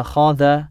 أخذ